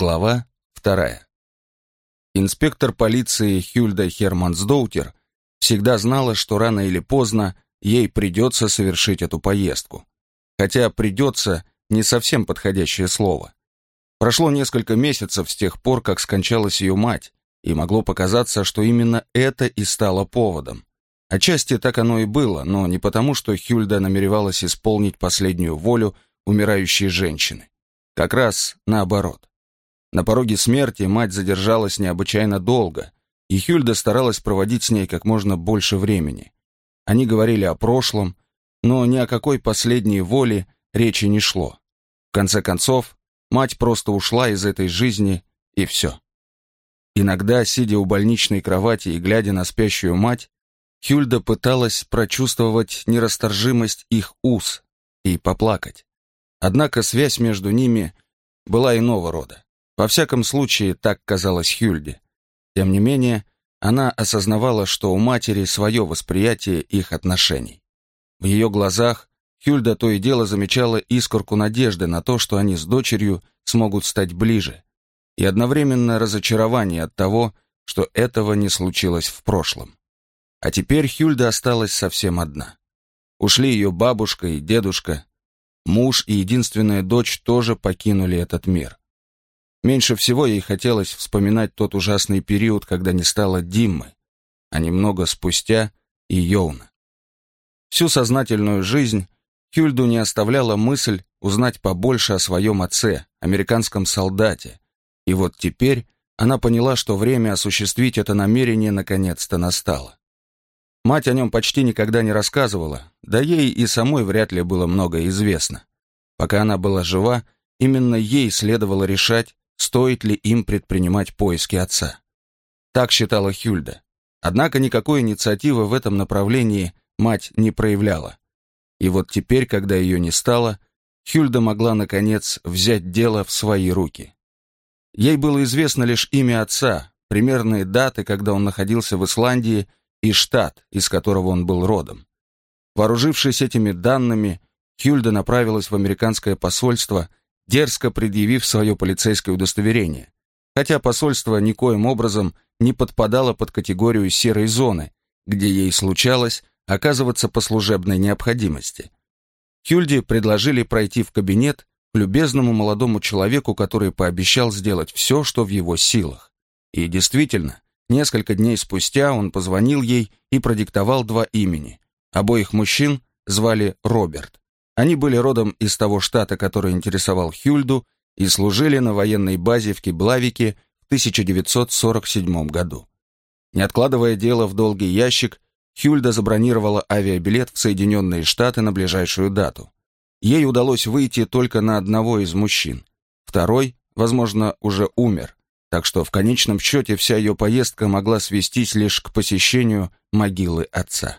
Глава вторая. Инспектор полиции Хюльда Хермансдоутер всегда знала, что рано или поздно ей придется совершить эту поездку. Хотя «придется» не совсем подходящее слово. Прошло несколько месяцев с тех пор, как скончалась ее мать, и могло показаться, что именно это и стало поводом. Отчасти так оно и было, но не потому, что Хюльда намеревалась исполнить последнюю волю умирающей женщины. Как раз наоборот. На пороге смерти мать задержалась необычайно долго, и Хюльда старалась проводить с ней как можно больше времени. Они говорили о прошлом, но ни о какой последней воле речи не шло. В конце концов, мать просто ушла из этой жизни, и все. Иногда, сидя у больничной кровати и глядя на спящую мать, Хюльда пыталась прочувствовать нерасторжимость их уз и поплакать. Однако связь между ними была иного рода. Во всяком случае, так казалось Хюльде. Тем не менее, она осознавала, что у матери свое восприятие их отношений. В ее глазах Хюльда то и дело замечала искорку надежды на то, что они с дочерью смогут стать ближе, и одновременно разочарование от того, что этого не случилось в прошлом. А теперь Хюльда осталась совсем одна. Ушли ее бабушка и дедушка. Муж и единственная дочь тоже покинули этот мир. Меньше всего ей хотелось вспоминать тот ужасный период, когда не стало Диммы, а немного спустя и Йоуна. Всю сознательную жизнь Хюльду не оставляла мысль узнать побольше о своем отце, американском солдате, и вот теперь она поняла, что время осуществить это намерение наконец-то настало. Мать о нем почти никогда не рассказывала, да ей и самой вряд ли было многое известно. Пока она была жива, именно ей следовало решать, стоит ли им предпринимать поиски отца. Так считала Хюльда. Однако никакой инициативы в этом направлении мать не проявляла. И вот теперь, когда ее не стало, Хюльда могла, наконец, взять дело в свои руки. Ей было известно лишь имя отца, примерные даты, когда он находился в Исландии и штат, из которого он был родом. Вооружившись этими данными, Хюльда направилась в американское посольство, дерзко предъявив свое полицейское удостоверение, хотя посольство никоим образом не подпадало под категорию серой зоны, где ей случалось оказываться по служебной необходимости. Хюльде предложили пройти в кабинет к любезному молодому человеку, который пообещал сделать все, что в его силах. И действительно, Несколько дней спустя он позвонил ей и продиктовал два имени. Обоих мужчин звали Роберт. Они были родом из того штата, который интересовал Хюльду, и служили на военной базе в Киблавике в 1947 году. Не откладывая дело в долгий ящик, Хюльда забронировала авиабилет в Соединенные Штаты на ближайшую дату. Ей удалось выйти только на одного из мужчин. Второй, возможно, уже умер так что в конечном счете вся ее поездка могла свестись лишь к посещению могилы отца.